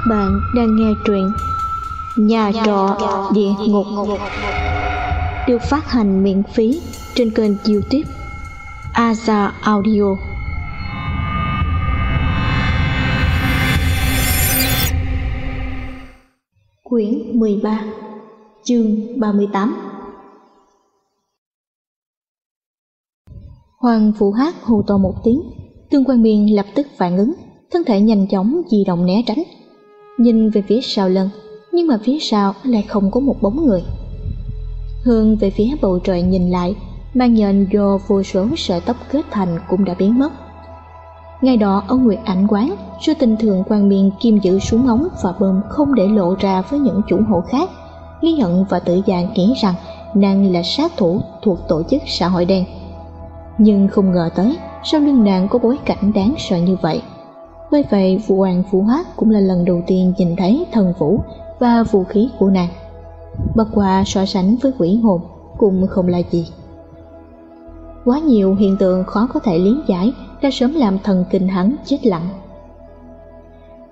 Các bạn đang nghe truyện Nhà trọ địa ngục. được phát hành miễn phí trên kênh youtube Aza Audio. Quyển 13 Chương 38 Hoàng Phụ Hát hô to một tiếng Tương quan miên lập tức phản ứng Thân thể nhanh chóng di động né tránh Nhìn về phía sau lưng, Nhưng mà phía sau lại không có một bóng người. Hương về phía bầu trời nhìn lại, Mang nhện do vô số sợi tóc kết thành cũng đã biến mất. Ngày đó ở Nguyệt Ảnh Quán Sư tình thường quan miên kim giữ xuống ống và bơm không để lộ ra với những chủ hộ khác, ghi nhận và tự dạng nghĩ rằng nàng là sát thủ thuộc tổ chức xã hội đen. Nhưng không ngờ tới, sau lưng nàng có bối cảnh đáng sợ như vậy với vậy vụ hoàng phụ hát cũng là lần đầu tiên nhìn thấy thần vũ và vũ khí của nàng. Bất qua so sánh với quỷ hồn cũng không là gì. Quá nhiều hiện tượng khó có thể lý giải, đã sớm làm thần kinh hắn chết lặng.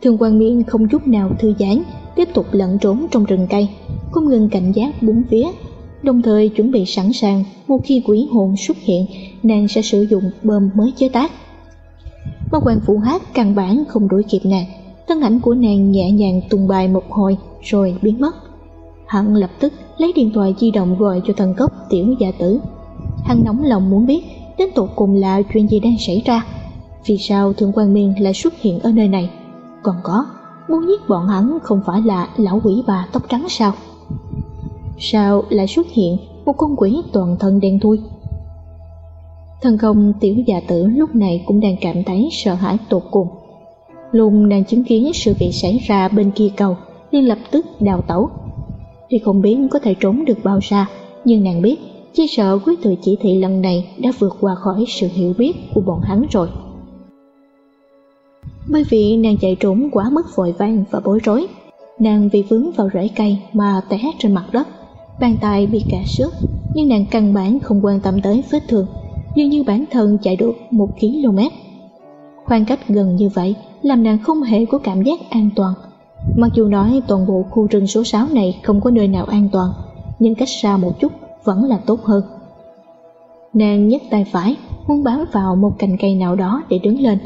Thường quan miên không chút nào thư giãn, tiếp tục lẩn trốn trong rừng cây, không ngừng cảnh giác bốn phía. Đồng thời chuẩn bị sẵn sàng, một khi quỷ hồn xuất hiện, nàng sẽ sử dụng bơm mới chế tác mà quan phụ hát căn bản không đuổi kịp nàng. Thân ảnh của nàng nhẹ nhàng tung bài một hồi, rồi biến mất. Hắn lập tức lấy điện thoại di động gọi cho thần cốc tiểu gia tử. Hắn nóng lòng muốn biết đến tột cùng là chuyện gì đang xảy ra. Vì sao thượng quan miên lại xuất hiện ở nơi này? Còn có, muốn giết bọn hắn không phải là lão quỷ bà tóc trắng sao? Sao lại xuất hiện một con quỷ toàn thân đen thui? Thần công tiểu già tử lúc này cũng đang cảm thấy sợ hãi tột cùng. Lùng đang chứng kiến sự việc xảy ra bên kia cầu, nên lập tức đào tẩu. Tuy không biết có thể trốn được bao xa, nhưng nàng biết chỉ sợ quý tự chỉ thị lần này đã vượt qua khỏi sự hiểu biết của bọn hắn rồi. Bởi vì nàng chạy trốn quá mức vội vàng và bối rối, nàng vì vướng vào rễ cây mà té trên mặt đất, bàn tay bị cả sức, nhưng nàng căn bản không quan tâm tới vết thương dường như bản thân chạy được một km. Khoảng cách gần như vậy làm nàng không hề có cảm giác an toàn. Mặc dù nói toàn bộ khu rừng số 6 này không có nơi nào an toàn, nhưng cách xa một chút vẫn là tốt hơn. Nàng nhấc tay phải, muốn bám vào một cành cây nào đó để đứng lên,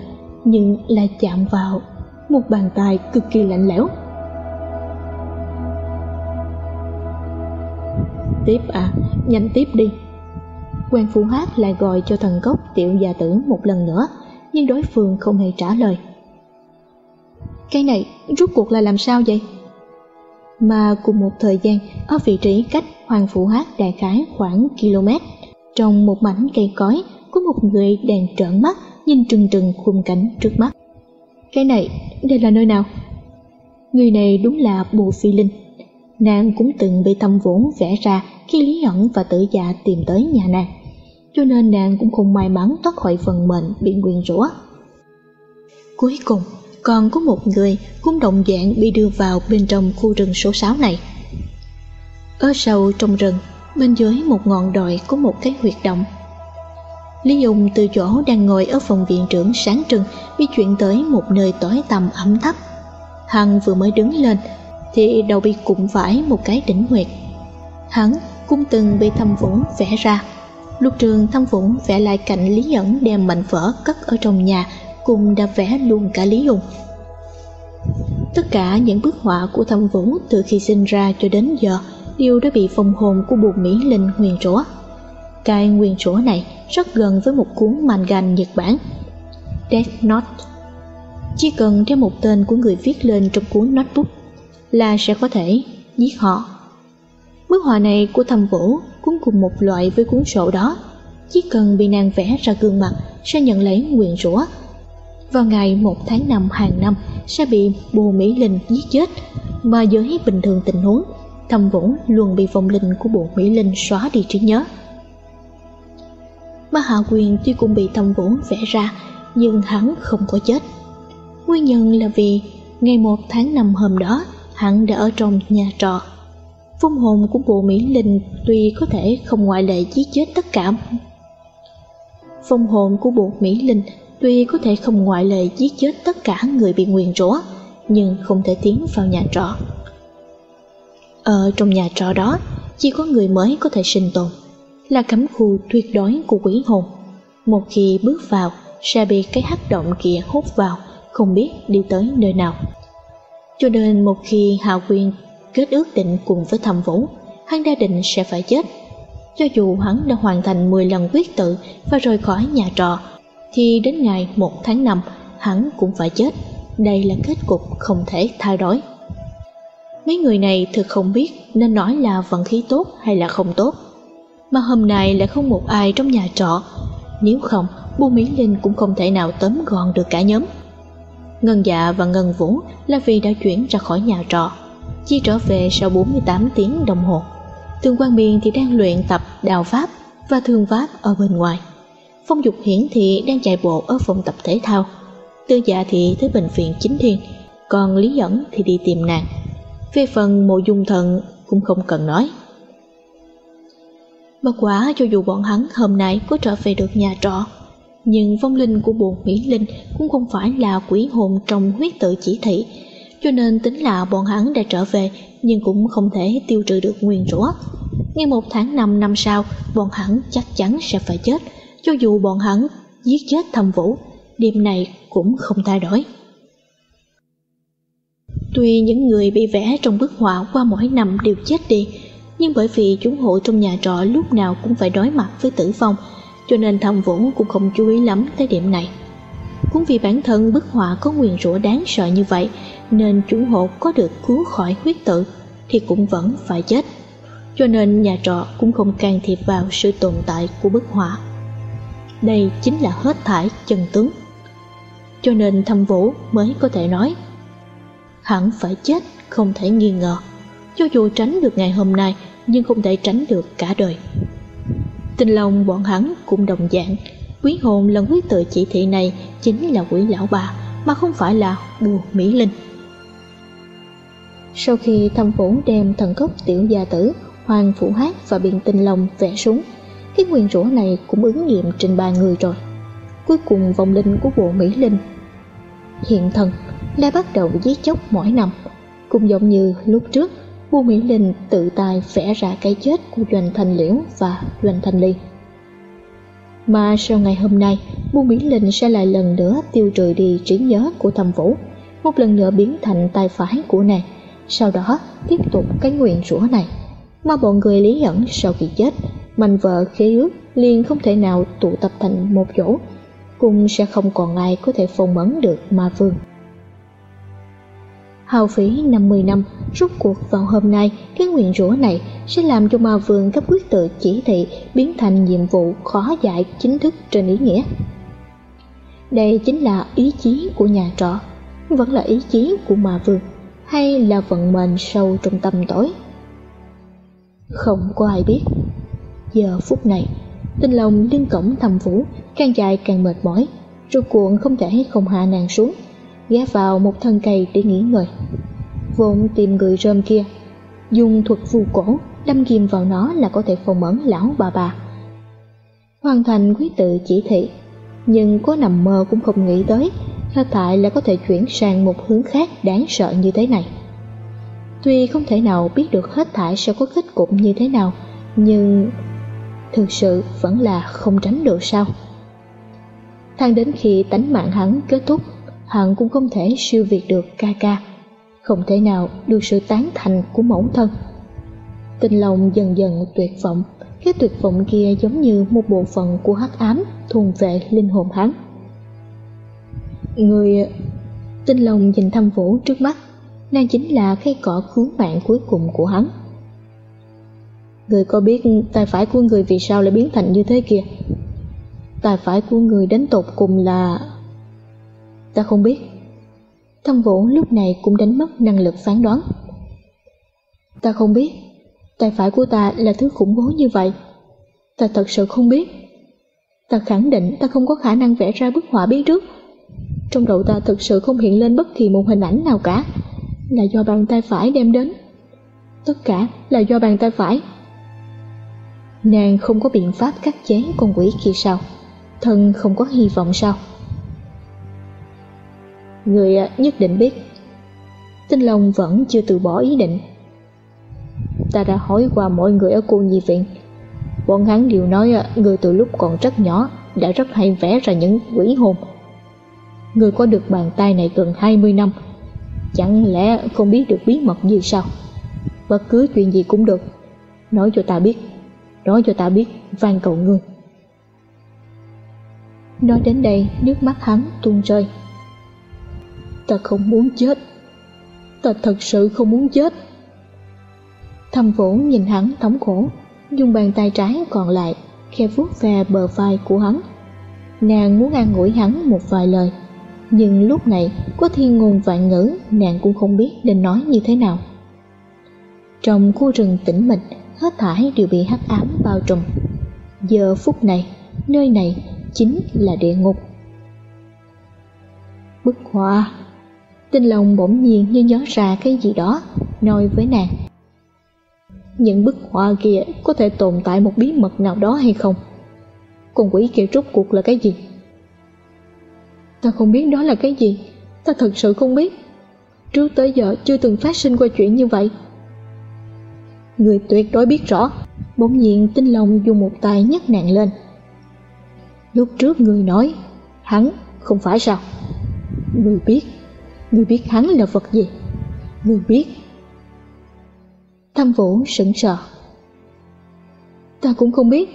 nhưng lại chạm vào một bàn tay cực kỳ lạnh lẽo. Tiếp à, nhanh tiếp đi, quan phụ hát lại gọi cho thần cốc tiểu gia tử một lần nữa, nhưng đối phương không hề trả lời. Cái này rút cuộc là làm sao vậy? Mà cùng một thời gian, ở vị trí cách hoàng phụ hát đại khái khoảng km, trong một mảnh cây cối, có một người đang trợn mắt, nhìn trừng trừng khung cảnh trước mắt. Cái này, đây là nơi nào? Người này đúng là bồ phi linh. Nàng cũng từng bị thâm vốn vẽ ra khi lý ẩn và tử dạ tìm tới nhà nàng cho nên nàng cũng không may mắn thoát khỏi phần mệnh bị nguyền rủa. Cuối cùng, còn có một người cũng đồng dạng bị đưa vào bên trong khu rừng số 6 này. Ở sâu trong rừng, bên dưới một ngọn đồi có một cái huyệt động. Lý Dung từ chỗ đang ngồi ở phòng viện trưởng sáng trưng bị chuyển tới một nơi tối tăm ẩm thấp. Hắn vừa mới đứng lên thì đầu bị cụm phải một cái đỉnh huyệt. Hắn cũng từng bị thâm vũ vẽ ra Lúc trường thâm vũng vẽ lại cảnh Lý Nhẫn đem mảnh vỡ cất ở trong nhà, cùng đã vẽ luôn cả Lý Hùng. Tất cả những bức họa của thâm vũ từ khi sinh ra cho đến giờ đều đã bị phong hồn của buồn Mỹ Linh huyền rủa. Cái nguyên rủa này rất gần với một cuốn manga Nhật Bản, Death Note. Chỉ cần thêm một tên của người viết lên trong cuốn notebook là sẽ có thể giết họ. Bức họa này của thâm vũ cuốn cùng một loại với cuốn sổ đó. Chỉ cần bị nàng vẽ ra gương mặt, sẽ nhận lấy quyền rủa. Vào ngày một tháng năm hàng năm, sẽ bị bồ mỹ linh giết chết. Mà dưới bình thường tình huống thâm vũ luôn bị vong linh của bộ mỹ linh xóa đi trí nhớ. Mà hạ quyền tuy cũng bị thâm vũ vẽ ra, nhưng hắn không có chết. Nguyên nhân là vì ngày một tháng năm hôm đó, hắn đã ở trong nhà trọ. Phong hồn của bộ Mỹ Linh tuy có thể không ngoại lệ giết chết tất cả Phong hồn của bộ Mỹ Linh tuy có thể không ngoại lệ giết chết tất cả người bị nguyền rủa nhưng không thể tiến vào nhà trọ. Ở trong nhà trọ đó, chỉ có người mới có thể sinh tồn, là cấm khu tuyệt đối của quỷ hồn. Một khi bước vào, sẽ bị cái hắc động kia hút vào, không biết đi tới nơi nào. Cho nên một khi Hào Quyên kết ước định cùng với thầm vũ, hắn đã định sẽ phải chết. Cho dù hắn đã hoàn thành 10 lần quyết tự và rời khỏi nhà trọ, thì đến ngày 1 tháng 5 hắn cũng phải chết. Đây là kết cục không thể thay đổi. Mấy người này thực không biết nên nói là vận khí tốt hay là không tốt. Mà hôm nay lại không một ai trong nhà trọ. Nếu không, Bu Mỹ Linh cũng không thể nào tóm gọn được cả nhóm. Ngân Dạ và Ngân Vũ là vì đã chuyển ra khỏi nhà trọ, chi trở về sau 48 tiếng đồng hồ. Thường Quang Biên thì đang luyện tập đào pháp và thương pháp ở bên ngoài. Phong Dục Hiển thì đang chạy bộ ở phòng tập thể thao. Tư Dạ thì tới bệnh viện chính thiên, còn Lý Dẫn thì đi tìm nàng. Về phần mộ dung thần cũng không cần nói. Bất quả cho dù bọn hắn hôm nay có trở về được nhà trọ nhưng vong linh của buồn Mỹ Linh cũng không phải là quỷ hồn trong huyết tự chỉ thị, cho nên tính là bọn hắn đã trở về nhưng cũng không thể tiêu trừ được nguyên rủa. Ngay một tháng năm năm sau, bọn hắn chắc chắn sẽ phải chết, cho dù bọn hắn giết chết thầm vũ, điểm này cũng không thay đổi. Tuy những người bị vẽ trong bức họa qua mỗi năm đều chết đi, nhưng bởi vì chúng hộ trong nhà trọ lúc nào cũng phải đối mặt với tử vong, cho nên thầm vũ cũng không chú ý lắm tới điểm này cũng vì bản thân bức họa có nguyền rủa đáng sợ như vậy nên chủ hộ có được cứu khỏi huyết tự thì cũng vẫn phải chết. Cho nên nhà trọ cũng không can thiệp vào sự tồn tại của bức họa. Đây chính là hết thải chân tướng. Cho nên thâm vũ mới có thể nói, hẳn phải chết, không thể nghi ngờ. Cho dù tránh được ngày hôm nay, nhưng không thể tránh được cả đời. Tình lòng bọn hắn cũng đồng dạng. Quý hồn lần quyết tự chỉ thị này Chính là quỷ lão bà, Mà không phải là bùa Mỹ Linh. Sau khi thâm phủ đem thần cốc tiểu gia tử Hoàng Phủ Hát và biện tinh lòng vẽ xuống Cái nguyên rủa này cũng ứng nghiệm trên ba người rồi. Cuối cùng vòng linh của bộ Mỹ Linh. Hiện thần đã bắt đầu giết chóc mỗi năm. Cũng giống như lúc trước Vua Mỹ Linh tự tay vẽ ra cái chết của Doanh Thành Liễu và Doanh Thành Ly. Mà sau ngày hôm nay, Vua Mỹ Linh sẽ lại lần nữa tiêu trừ đi trí nhớ của thầm vũ, một lần nữa biến thành tay phải của nàng, sau đó tiếp tục cái nguyện rủa này. Mà bọn người lý ẩn sau khi chết, mạnh vợ khế ước liền không thể nào tụ tập thành một chỗ, cùng sẽ không còn ai có thể phong ấn được ma vương hao phí 50 năm, rốt cuộc vào hôm nay, cái nguyện rủa này sẽ làm cho ma vương cấp quyết tự chỉ thị biến thành nhiệm vụ khó giải chính thức trên ý nghĩa. Đây chính là ý chí của nhà trọ, vẫn là ý chí của ma vương, hay là vận mệnh sâu trong tâm tối? Không có ai biết. Giờ phút này, tinh lòng liên cổng thầm vũ, càng dài càng mệt mỏi, rốt cuộn không thể không hạ nàng xuống ghé vào một thân cây để nghỉ ngơi vốn tìm người rơm kia dùng thuật phù cổ đâm ghim vào nó là có thể phòng ẩn lão bà bà hoàn thành quý tự chỉ thị nhưng có nằm mơ cũng không nghĩ tới hết tại là có thể chuyển sang một hướng khác đáng sợ như thế này. Tuy không thể nào biết được hết thải sẽ có kết cục như thế nào, nhưng thực sự vẫn là không tránh được sao? Thang đến khi tánh mạng hắn kết thúc, hắn cũng không thể siêu việt được ca ca. Không thể nào được sự tán thành của mẫu thân. Tình lòng dần dần tuyệt vọng, cái tuyệt vọng kia giống như một bộ phận của hắc ám thuần vệ linh hồn hắn người tinh lòng nhìn thăm vũ trước mắt, nàng chính là cây cỏ cứu mạng cuối cùng của hắn. Người có biết tay phải của người vì sao lại biến thành như thế kia tay phải của người đến tột cùng là Ta không biết. Thâm Vũ lúc này cũng đánh mất năng lực phán đoán. Ta không biết. Tay phải của ta là thứ khủng bố như vậy. Ta thật sự không biết. Ta khẳng định ta không có khả năng vẽ ra bức họa biết trước. Trong đầu ta thực sự không hiện lên bất kỳ một hình ảnh nào cả. Là do bàn tay phải đem đến. Tất cả là do bàn tay phải. Nàng không có biện pháp cắt chế con quỷ kia sao? Thân không có hy vọng sao? Người à, nhất định biết. Tinh Long vẫn chưa từ bỏ ý định. Ta đã hỏi qua mọi người ở cô nhi viện. Bọn hắn đều nói à, người từ lúc còn rất nhỏ Đã rất hay vẽ ra những quỷ hồn. Người có được bàn tay này gần 20 năm, Chẳng lẽ không biết được bí mật gì sao? Bất cứ chuyện gì cũng được. Nói cho ta biết, Nói cho ta biết van cầu ngươi Nói đến đây, nước mắt hắn tuôn rơi. Ta không muốn chết. Ta thật sự không muốn chết. Thầm vũ nhìn hắn thống khổ, Dùng bàn tay trái còn lại Khe vuốt ve bờ vai của hắn. Nàng muốn an ủi hắn một vài lời. Nhưng lúc này, Có thiên ngôn vạn ngữ, Nàng cũng không biết nên nói như thế nào. Trong khu rừng tĩnh mịch, Hết thải đều bị hắc ám bao trùm. Giờ phút này, Nơi này chính là địa ngục. Bức hoa Tinh lòng bỗng nhiên như nhớ ra cái gì đó, Nói với nàng. Những bức họa kia có thể tồn tại một bí mật nào đó hay không? Con quỷ kia rốt cuộc là cái gì? Ta không biết đó là cái gì. Ta thật sự không biết. Trước tới giờ chưa từng phát sinh qua chuyện như vậy. Người tuyệt đối biết rõ. Bỗng nhiên tinh lòng dùng một tay nhấc nàng lên. Lúc trước người nói, Hắn không phải sao? Người biết. Người biết hắn là vật gì? Người biết. Thâm Vũ sững sờ. Ta cũng không biết.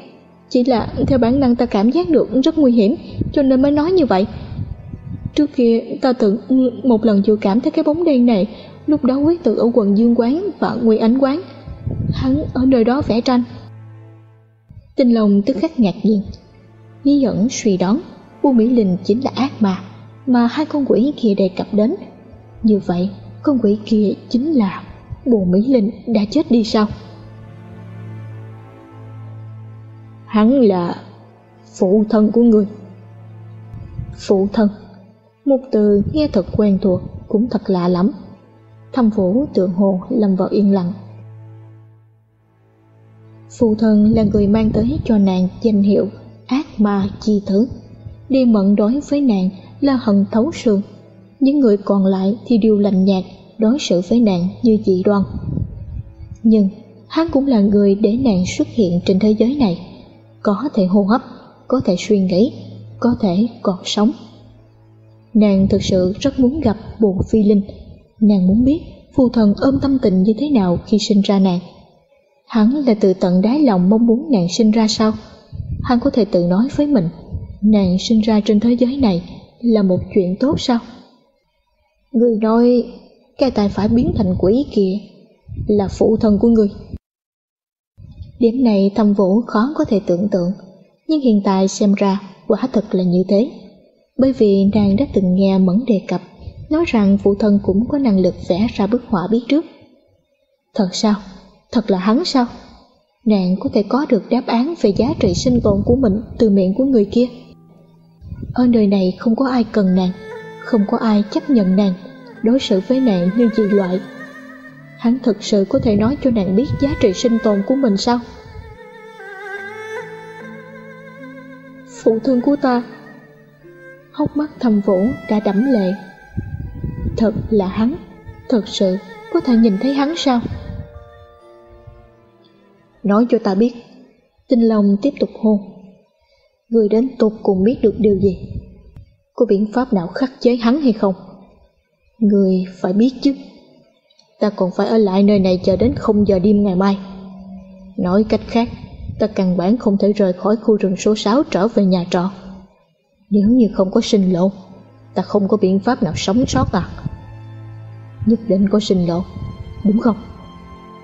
Chỉ là theo bản năng ta cảm giác được rất nguy hiểm, Cho nên mới nói như vậy. Trước kia, ta từng một lần chưa cảm thấy cái bóng đen này. Lúc đó quyết tự ở quần dương quán và nguyên ánh quán. Hắn ở nơi đó vẽ tranh. Tinh lòng tức khắc ngạc nhiên. Lý dẫn suy đoán Vua Mỹ Linh chính là ác mà Mà hai con quỷ kia đề cập đến. Như vậy, con quỷ kia chính là Bồ Mỹ Linh đã chết đi sao? Hắn là phụ thân của người. Phụ thân. Một từ nghe thật quen thuộc Cũng thật lạ lắm. Thâm phủ tượng hồ lâm vào yên lặng. Phụ thân là người mang tới cho nàng danh hiệu ác ma chi thứ. Đi mận đối với nàng là hận thấu xương. Những người còn lại thì đều lạnh nhạt đối xử với nàng như dị đoan. Nhưng hắn cũng là người để nàng xuất hiện trên thế giới này. Có thể hô hấp, có thể suy nghĩ, có thể còn sống nàng thực sự rất muốn gặp bồ phi linh. Nàng muốn biết phù thần ôm tâm tình như thế nào khi sinh ra nàng. Hắn là từ tận đáy lòng mong muốn nàng sinh ra sao? Hắn có thể tự nói với mình, nàng sinh ra trên thế giới này là một chuyện tốt sao? Người nói, cái tay phải biến thành quỷ kia là phụ thần của người. Điểm này thâm vũ khó có thể tưởng tượng, nhưng hiện tại xem ra, quả thật là như thế bởi vì nàng đã từng nghe mẫn đề cập, nói rằng phụ thân cũng có năng lực vẽ ra bức họa biết trước. Thật sao? Thật là hắn sao? Nàng có thể có được đáp án về giá trị sinh tồn của mình từ miệng của người kia. Ở nơi này không có ai cần nàng, không có ai chấp nhận nàng, đối xử với nàng như dị loại. Hắn thực sự có thể nói cho nàng biết giá trị sinh tồn của mình sao? Phụ thân của ta hốc mắt thầm vũ đã đẫm lệ. Thật là hắn, thật sự, có thể nhìn thấy hắn sao? Nói cho ta biết, tinh long tiếp tục hôn người đến tột cùng biết được điều gì? Có biện pháp nào khắc chế hắn hay không? Người phải biết chứ. Ta còn phải ở lại nơi này chờ đến không giờ đêm ngày mai. Nói cách khác, ta căn bản không thể rời khỏi khu rừng số 6 trở về nhà trọ nếu như không có sinh lộ, ta không có biện pháp nào sống sót à? Nhất định có sinh lộ, đúng không?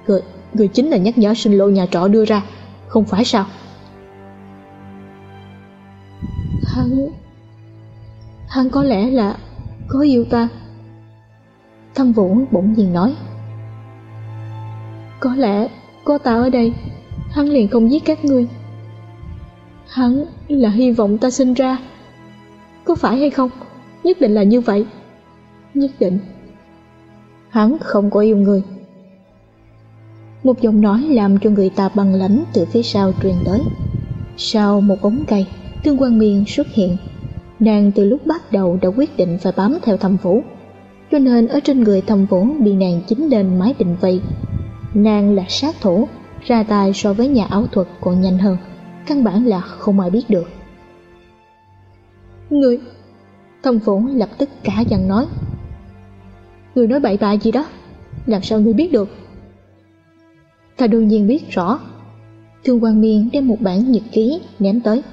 Người người chính là nhắc nhở sinh lộ nhà trọ đưa ra, không phải sao? Hắn hắn có lẽ là có yêu ta. Thâm vũ bỗng nhiên nói. Có lẽ có ta ở đây, hắn liền không giết các ngươi. Hắn là hy vọng ta sinh ra có phải hay không? Nhất định là như vậy. Nhất định. Hắn không có yêu người. Một giọng nói làm cho người ta băng lãnh từ phía sau truyền tới. Sau một ống cây tương quan miên xuất hiện. Nàng từ lúc bắt đầu đã quyết định phải bám theo thầm vũ. Cho nên ở trên người thầm vũ bị nàng chính lên mái định vị. Nàng là sát thủ, ra tay so với nhà ảo thuật còn nhanh hơn, căn bản là không ai biết được. Người, Thông phủ lập tức cả giận nói. Người nói bậy bạ gì đó, làm sao người biết được? Ta đương nhiên biết rõ. Thương Quang Miên đem một bản nhật ký ném tới.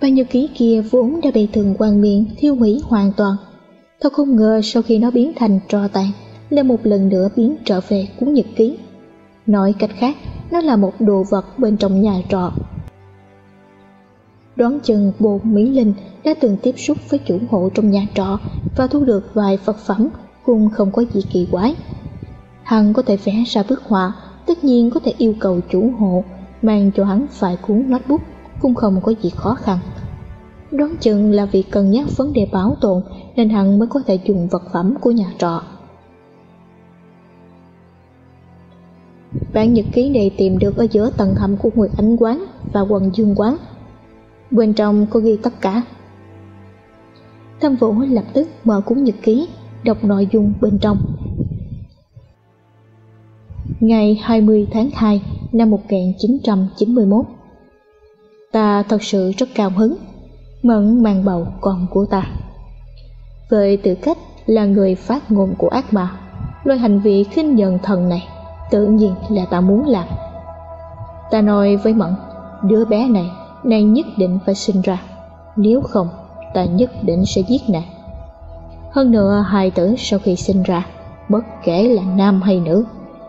Bản nhật ký kia vốn đã bị Thường Quang Miên thiêu hủy hoàn toàn Thật không ngờ sau khi nó biến thành trò tàn Lại một lần nữa biến trở về cuốn nhật ký Nói cách khác Nó là một đồ vật bên trong nhà trọ Đoán chừng bồ Mỹ Linh đã từng tiếp xúc với chủ hộ trong nhà trọ và thu được vài vật phẩm cũng không có gì kỳ quái. Hắn có thể vẽ ra bức họa, tất nhiên có thể yêu cầu chủ hộ mang cho hắn vài cuốn notebook cũng không có gì khó khăn. Đoán chừng là vì cân nhắc vấn đề bảo tồn nên hắn mới có thể dùng vật phẩm của nhà trọ. Bản nhật ký này tìm được ở giữa tầng hầm của Nguyệt Ánh Quán và Quần Dương Quán. Bên trong có ghi tất cả. Thâm Vũ lập tức mở cuốn nhật ký, đọc nội dung bên trong. Ngày 20 tháng 2 năm 1991 Ta thật sự rất cao hứng Mẫn mang bầu con của ta Với tư cách là người phát ngôn của ác ma Loại hành vi khinh nhận thần này Tự nhiên là ta muốn làm Ta nói với Mẫn Đứa bé này nàng nhất định phải sinh ra. Nếu không, ta nhất định sẽ giết nàng. Hơn nữa hài tử sau khi sinh ra, Bất kể là nam hay nữ,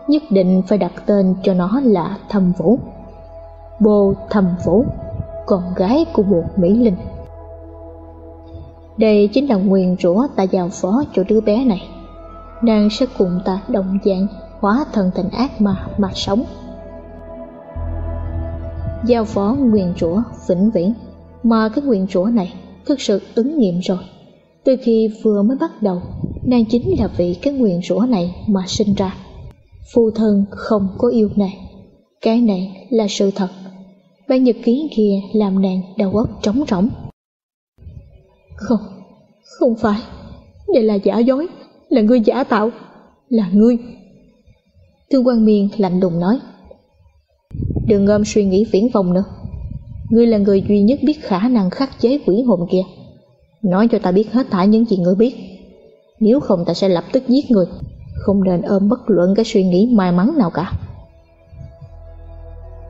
Nhất định phải đặt tên cho nó là Thâm Vũ. Bồ Thâm Vũ, Con gái của bồ Mỹ Linh. Đây chính là nguyền rủa ta giao phó cho đứa bé này. Nàng sẽ cùng ta đồng dạng hóa thân thành ác ma mà sống. Giao phó nguyện rủa vĩnh viễn. Mà cái nguyện rủa này thực sự ứng nghiệm rồi. Từ khi vừa mới bắt đầu Nàng chính là vì cái nguyện rủa này mà sinh ra. Phu thân không có yêu nàng. Cái này là sự thật. Bản nhật ký kia làm nàng đầu óc trống rỗng. Không, không phải. Đây là giả dối. Là ngươi giả tạo. Là ngươi. Thương quan miên lạnh lùng nói. Đừng ngâm suy nghĩ viễn vông nữa. Ngươi là người duy nhất biết khả năng khắc chế quỷ hồn kia. Nói cho ta biết hết thảy những gì ngươi biết. Nếu không, ta sẽ lập tức giết ngươi. Không nên ôm bất luận cái suy nghĩ may mắn nào cả.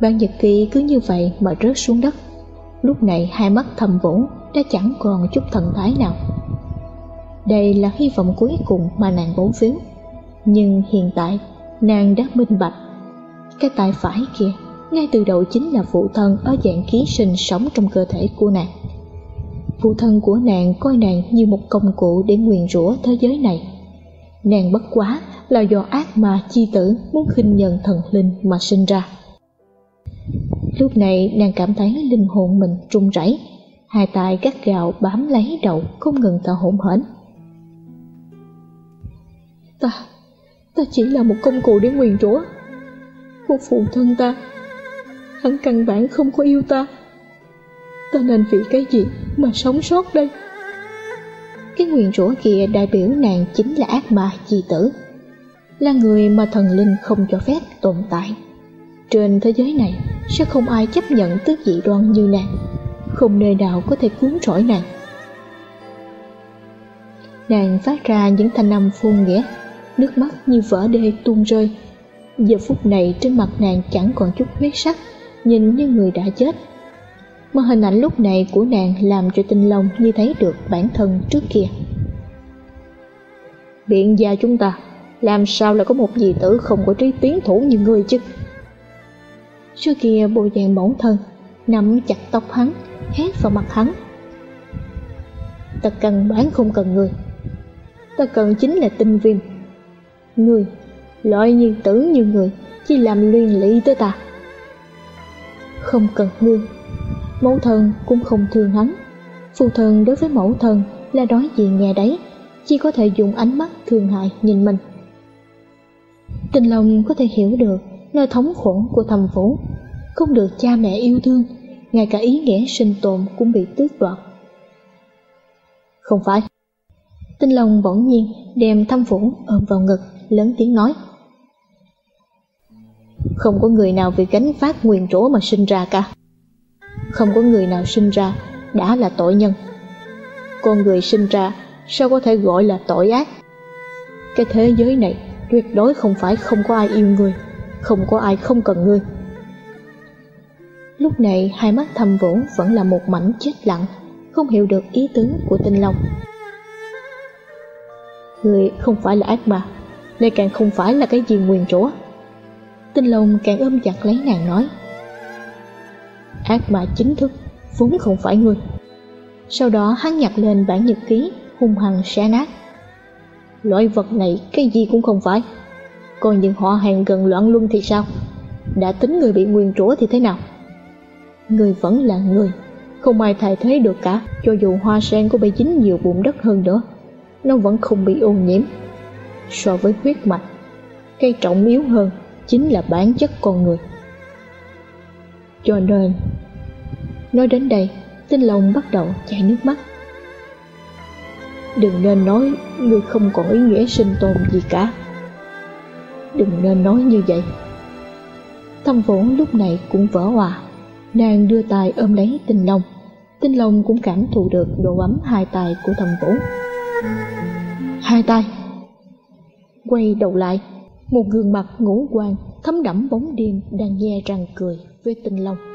Ban Nhật Kỳ cứ như vậy mà rớt xuống đất. Lúc này hai mắt thầm vũ, đã chẳng còn chút thần thái nào. Đây là hy vọng cuối cùng mà nàng bấu phiếu nhưng hiện tại, nàng đã minh bạch cái tay phải kia. Ngay từ đầu chính là phụ thân ở dạng ký sinh sống trong cơ thể của nàng. Phụ thân của nàng coi nàng như một công cụ để nguyền rủa thế giới này. Nàng bất quá là do ác ma chi tử muốn khinh nhận thần linh mà sinh ra. Lúc này nàng cảm thấy linh hồn mình run rẩy, hai tay gắt gào bám lấy đầu, không ngừng thở hổn hển. Ta ta chỉ là một công cụ để nguyền rủa của phụ thân ta. Hắn căn bản không có yêu ta. Ta nên vì cái gì mà sống sót đây? Cái nguyện rủa kia đại biểu nàng chính là ác ma chi tử, là người mà thần linh không cho phép tồn tại. Trên thế giới này sẽ không ai chấp nhận tứ dị đoan như nàng, không nơi nào có thể cuốn rỗi nàng. Nàng phát ra những thanh âm phun nghĩa nước mắt như vỡ đê tuôn rơi giờ phút này trên mặt nàng chẳng còn chút huyết sắc, nhìn như người đã chết. Mà hình ảnh lúc này của nàng làm cho tinh long như thấy được bản thân trước kia. Biện gia chúng ta, làm sao lại có một dì tử không có trí tiến thủ như người chứ? Xưa kia bộ dạng mẫu thân, nắm chặt tóc hắn hét vào mặt hắn. Ta cần bán không cần người. Ta cần chính là tinh viêm. Người loại nhiên tử như người chỉ làm liên lụy tới ta. Không cần ngươi mẫu thân cũng không thương hắn. Phụ thân đối với mẫu thân là nói gì nghe đấy chỉ có thể dùng ánh mắt thương hại nhìn mình. Tình lòng có thể hiểu được nơi thống khổ của thầm vũ. Không được cha mẹ yêu thương ngay cả ý nghĩa sinh tồn cũng bị tước đoạt. Không phải, Tinh Long bỗng nhiên đem thâm phủ ôm vào ngực, lớn tiếng nói. Không có người nào vì gánh phát nguyên rủa mà sinh ra cả. Không có người nào sinh ra đã là tội nhân. Con người sinh ra sao có thể gọi là tội ác? Cái thế giới này tuyệt đối không phải không có ai yêu người, không có ai không cần ngươi. Lúc này hai mắt thầm vũ vẫn là một mảnh chết lặng, không hiểu được ý tứ của tinh long. Người không phải là ác mà, lại càng không phải là cái gì nguyền rủa. Tinh long càng ôm chặt lấy nàng nói. Ác ma chính thức, vốn không phải người." Sau đó hắn nhặt lên bản nhật ký, hung hăng xé nát. Loại vật này cái gì cũng không phải. Còn những họ hàng gần loạn luân thì sao? Đã tính người bị nguyên rủa thì thế nào? Người vẫn là người, không ai thay thế được cả, cho dù hoa sen có bị dính nhiều bụng đất hơn nữa, nó vẫn không bị ô nhiễm. So với huyết mạch, cây trọng yếu hơn chính là bản chất con người. Cho nên, nói đến đây, tinh lòng bắt đầu chảy nước mắt. Đừng nên nói người không còn ý nghĩa sinh tồn gì cả. Đừng nên nói như vậy. Thâm vũ lúc này cũng vỡ hòa. Nàng đưa tay ôm lấy tinh long Tinh long cũng cảm thụ được độ ấm hai tay của thầm vũ Hai tay Quay đầu lại một gương mặt ngũ quan, thấm đẫm bóng đêm, đang nhe răng cười với tinh long.